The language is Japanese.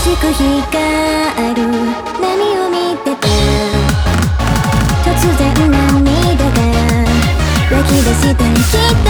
しく光る波を見てた。突然涙が湧き出してきた。そ